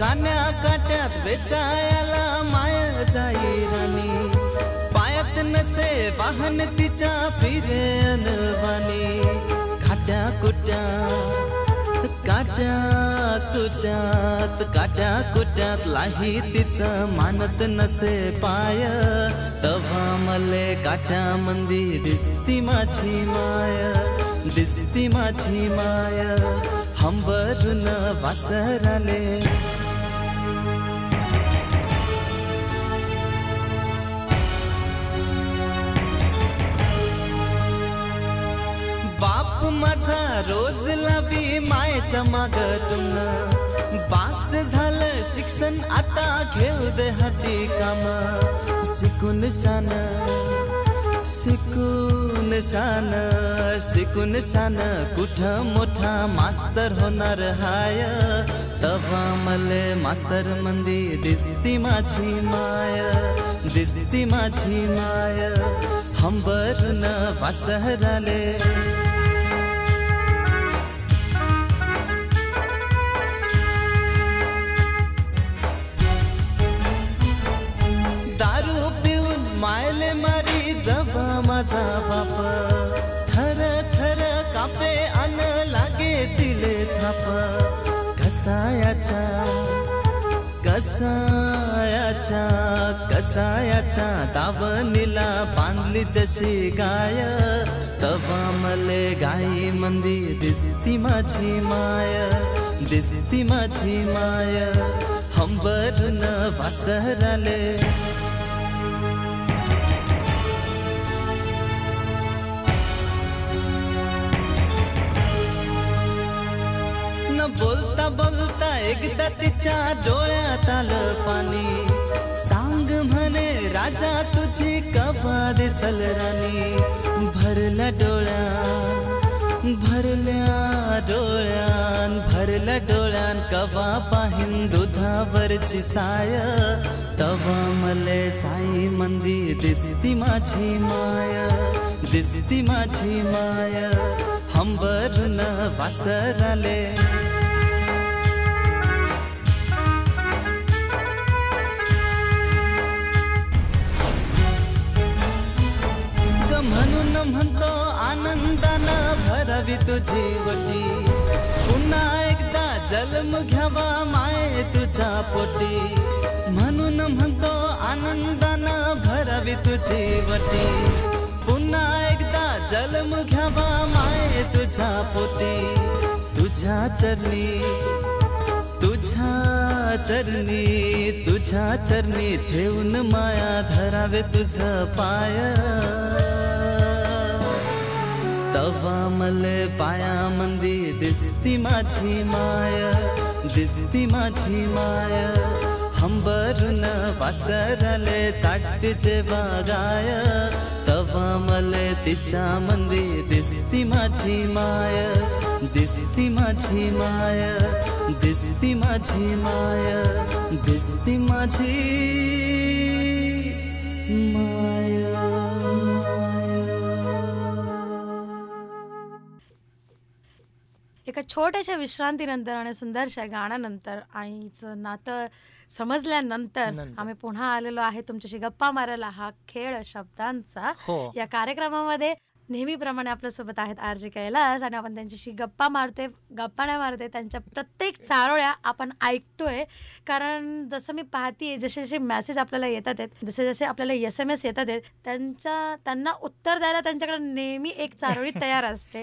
कान्या काट्यात वेचायला माय जाईरा वाहन तिच्या फिरे अनवानी. खाट्या कुट्या काट्या कुट्यात काट्या कुट्यात लाही तिचं मानत नसे पाय. तवा मले काट्या मंदी दिसती माझी माय दिसती माझी माय. हंबरून वासराले माझा रोज लावी मायच्या मागटून बास झालं शिक्षण आता घेऊ दे हाती काम. शिकून शान शिकून शान शिकून शान. कुठं मोठा मास्तर होणार हाय? तवा मले मास्तर मंदी दिसती माझी माय. दिसती माझी माय. हंबरून वासहराले माझा बाप. थर थर कापे अन लागे दिले थाप. कसायाच्या कसायाच्या कसायाच्या दावणीला बांधली जशी गाय. तवा मले गाई मंदी दिसती माझी माय दिसती माझी माय. हंबरून वासराले बोलता बोलता एकदा तिच्या डोळ्यात आलं पाणी. सांग म्हणे राजा तुझी कपा दिसल राणी? भरल्या डोळ्या भरल्या डोळ्यान भरल्या डोळ्यान. कवा पाहिन दुधावरची साय? तवा मले साई मंदी दिसती माझी माय दिसती माझी माय. हंबरून वासराले म्हणतो आनंदानं भरावी तुझी वटी. पुन्हा एकदा जन्म घ्यावा माये तुझ्या पोटी. म्हणून म्हणतो आनंदानं भरावी तुझी वटी. पुन्हा एकदा जन्म घ्यावा माये तुझ्या पोटी. तुझ्या चरणी तुझ्या चरणी तुझ्या चरणी ठेवून माया धरावे तुझ पाय. तवा मले पाया मंदी दिसती माझी माय दिसती माझी माय. हंबरून वासरले चाटते जेव्हा गाय. तवा मले तिच्या मंदी दिसती माझी माय दिसती माझी माय दिसती माझी माय दिसती माझी एका छोट्याशा विश्रांतीनंतर आणि सुंदरशा गाण्यानंतर आईचं नातं समजल्यानंतर नंतर. आम्ही पुन्हा आलेलो आहे. तुमच्याशी गप्पा मारायला हा खेळ शब्दांचा. हो. या कार्यक्रमामध्ये नेहमीप्रमाणे आपल्यासोबत आहेत आर जे कैलास आणि आपण त्यांच्याशी गप्पा मारतोय गप्पा नाही मारतोय त्यांच्या प्रत्येक चारोळ्या आपण ऐकतोय. कारण जसं मी पाहतीये जसे जसे मेसेज आपल्याला येतात आहेत जसे जसे आपल्याला एस एम एस येतात आहेत त्यांच्या त्यांना उत्तर द्यायला त्यांच्याकडे नेहमी एक चारोळी *laughs* तयार असते.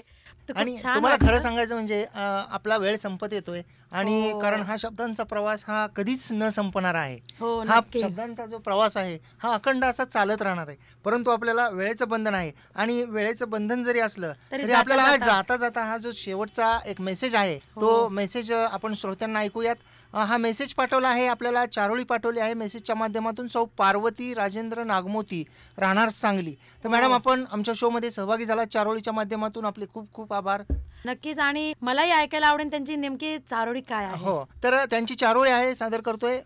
आणि तुम्हाला. खरं सांगायचं म्हणजे आपला वेळ संपत येतोय आणि हो. कारण हा शब्दांचा प्रवास हा कधीच न संपणार आहे. हो हा शब्दांचा जो प्रवास आहे हा अखंड असा चालत राहणार आहे. परंतु आपल्याला वेळेचं बंधन आहे आणि वेळेचं बंधन जरी असलं तरी आपल्याला हा जाता- जाता हा जो शेवटचा एक मेसेज आहे तो हो. मेसेज आपण श्रोत्यांना ऐकूयात. हा मेसेज पाठवला आहे आपल्याला चारोळी पाठवली आहे. मेसेजच्या माध्यमातून सौ पार्वती राजेंद्र नागमोती राहणार सांगली. तर मॅडम हो. आपण आमच्या शो मध्ये सहभागी झाला चारोळीच्या माध्यमातून आपले खूप खूप आभार. नक्कीच. आणि मलाही ऐकायला आवडेल त्यांची नेमकी चारोळी काय आहे. हो. तर त्यांची चारोळी आहे सादर करतोय.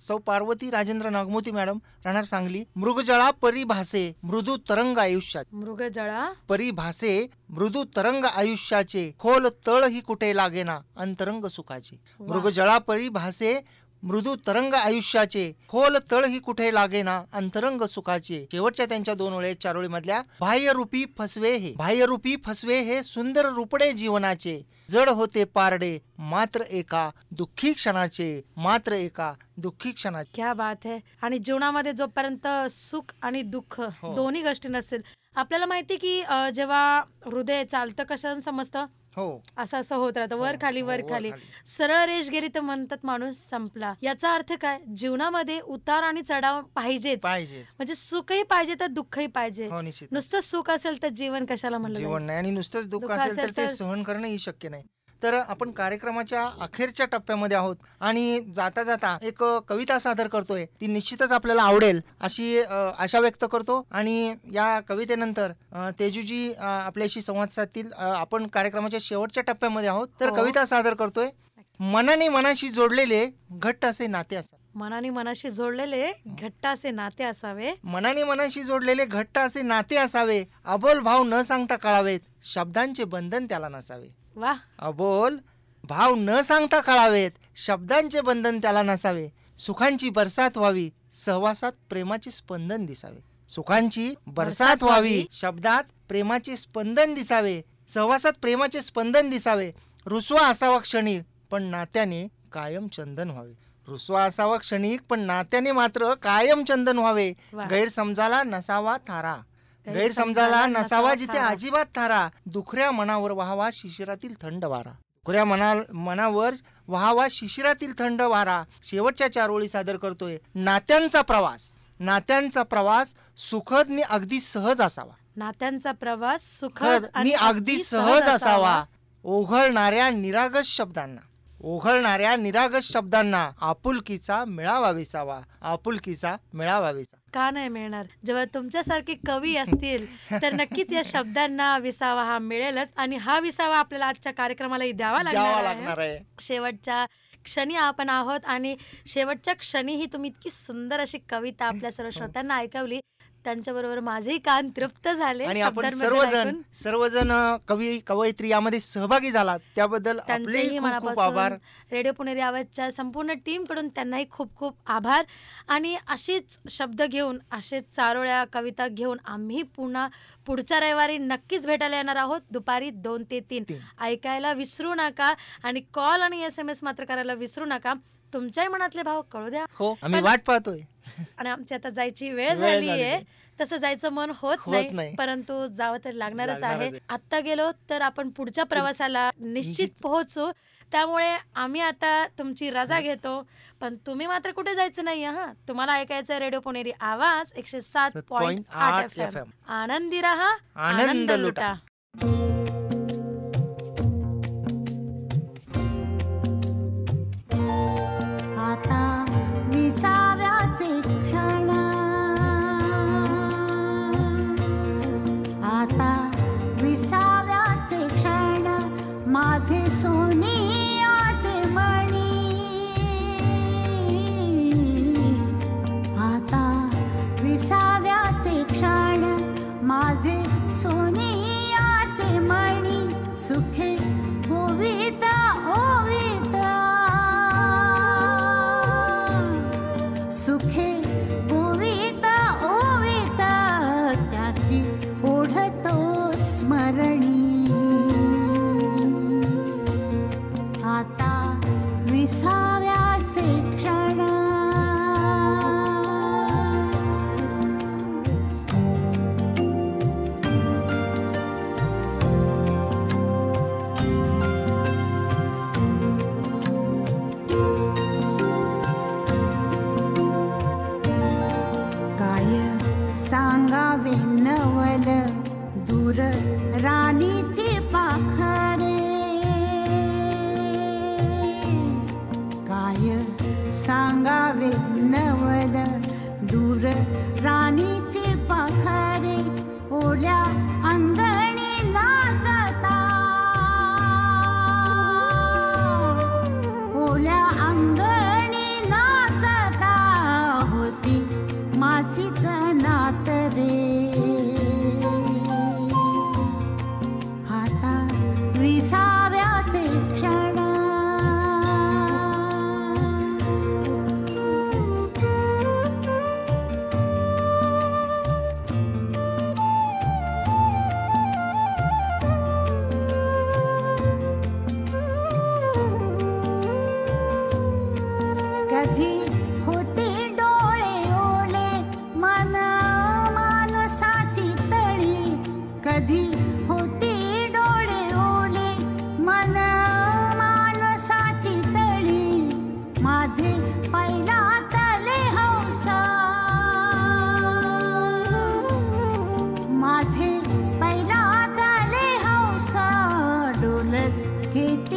सौ पार्वती राजेंद्र नागमोती मॅडम राहणार सांगली. मृगजळा परिभासे मृदू तरंग आयुष्यात. मृगजळा परिभासे मृदू तरंग आयुष्याचे खोल तळ ही कुठे लागेना अंतरंग सुखाचे. वा. मृगजळा परिभासे मृदू तरंग आयुष्याचे खोल तळ ही कुठे लागेना अंतरंग सुखाचे. शेवटच्या त्यांच्या दोन वेळे चारोळी मधल्या बाह्यरूपी फसवे हे. बाह्यरूपी फसवे हे सुंदर रूपडे जीवनाचे. जड होते पारडे मात्र एका दुःखी क्षणाचे मात्र एका दुःखी क्षणाचे. क्या बात आहे आणि जीवनामध्ये जोपर्यंत सुख आणि दुःख हो. दोन्ही गोष्टी नसतील आपल्याला माहिती की अं, जेव्हा हृदय चालतं कशानं समजतं? हो. असं असं होत राहतं. वर हो, खाली हो, वर खाली. सरळ रेष गेली तर म्हणतात माणूस संपला. याचा अर्थ काय? जीवनामध्ये उतार आणि चढाव पाहिजेच. पाहिजे म्हणजे सुखही पाहिजे तर दुःखही पाहिजे. हो निश्चित नुसतं सुख असेल तर जीवन कशाला म्हणलं जीवन? नाही आणि नुसतंच दुःख दुःख असेल तर ते सहन करणंही शक्य नाही. तर आपण कार्यक्रमाच्या अखेरच्या टप्प्यामध्ये आहोत. आणि जाता जाता एक कविता सादर करतोय. ती निश्चितच आपल्याला आवडेल अशी आशा व्यक्त करतो. आणि या कवितेनंतर तेजूजी आपल्याशी संवाद साधतील आपण कार्यक्रमाच्या शेवटच्या टप्प्यामध्ये आहोत. तर हो. कविता सादर करतोय. मनाने मनाशी जोडलेले घट्ट असे नाते असतात मनाने मनाशी जोडलेले घट्ट असे नाते असावे. मनाने मनाशी जोडलेले घट्ट असे नाते असावे. अबोल भाव न सांगता कळावेत. शब्दांचे बंधन त्याला नसावे. वा. अबोल भाव न सांगता कळावेत. शब्दांचे बंधन त्याला नसावे. सुखांची बरसात व्हावी. सहवासात प्रेमाचे स्पंदन दिसावे. सुखांची बरसात व्हावी. शब्दात प्रेमाचे स्पंदन दिसावे. सहवासात प्रेमाचे स्पंदन दिसावे. रुसवा असावा क्षणिक पण नात्याने कायम चंदन व्हावे. रुसवा असावा क्षणिक पण नात्याने मात्र कायम चंदन व्हावे. वा. गैरसमजाला नसावा थारा. गैरसमजाला नसावा जिथे. अजिबात थारा दुखऱ्या मनावर व्हावा शिशिरातील थंड वारा. दुखऱ्या मना मनावर व्हावा शिशिरातील थंड वारा. शेवटच्या चार ओळी सादर करतोय नात्यांचा प्रवास. नात्यांचा प्रवास सुखद आणि अगदी सहज असावा. नात्यांचा प्रवास सुखद सुखद आणि अगदी सहज असावा. ओघळणाऱ्या निरागस शब्दांना. ओघळणाऱ्या निरागस शब्दांना आपुलकीचा मिळावा विसावा आपुलकीचा मिळावा विसावा का नाही मिळणार? जेव्हा तुमच्यासारखे कवी *laughs* असतील तर नक्कीच या शब्दांना विसावा हा मिळेलच आणि हा विसावा आपल्याला आजच्या कार्यक्रमाला द्यावा लागणार आहे. आहे. शेवटच्या क्षणी आपण आहोत आणि शेवटच्या क्षणीही तुम्ही इतकी सुंदर अशी कविता आपल्या सर्व श्रोत्यांना ऐकवली. त्यांच्याबरोबर माझेही कान तृप्त झाले आणि आपण सर्वजण. सर्वजण कवी कवयित्री यामध्ये सहभागी झालात. त्याबद्दल त्यांचेही मनापासून आभार. रेडिओ पुणेरी आवाजच्या संपूर्ण टीमकडून त्यांनाही खूप खूप आभार. आणि अशीच शब्द घेऊन असेच चारोळ्या कविता घेऊन आम्ही पुन्हा पुढच्या रविवारी नक्कीच भेटायला येणार आहोत. दुपारी दोन ते तीन. ऐकायला विसरू नका आणि कॉल आणि एस एम एस मात्र करायला विसरू नका. तुमच्याही मनातले भाव कळू द्या हो आम्ही वाट पाहतोय आणि आमची आता जायची वेळ झाली आहे. तसं जायचं मन होत नाही. परंतु जावं तर लागणारच आहे. आत्ता गेलो तर आपण पुढच्या प्रवासाला निश्चित. पोहोचू त्यामुळे आम्ही आता तुमची रजा घेतो पण तुम्ही मात्र कुठे जायचं नाही हा तुम्हाला ऐकायचं रेडिओ पुणेरी आवाज एकशे सात पॉईंट आठ. आनंदी राहा आनंद आनंद लुटा. डोलत घेते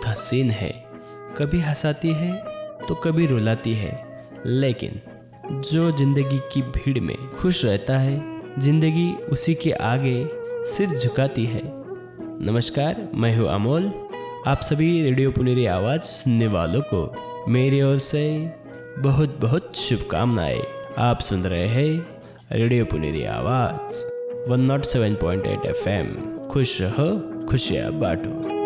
बहुत हसीन है। कभी हंसाती है तो कभी रुलाती है। लेकिन जो ज़िंदगी की भीड़ में खुश रहता है, ज़िंदगी उसी के आगे सिर झुकाती है। नमस्कार, मैं हूँ अमोल। आप सभी रेडियो पुनेरी आवाज़ सुनने वालों को मेरी ओर से बहुत बहुत शुभकामनाएँ। आप सुन रहे हैं radio Puneri Awaaz one not seven point eight F M खुश रहो, खुशियाँ बांटो।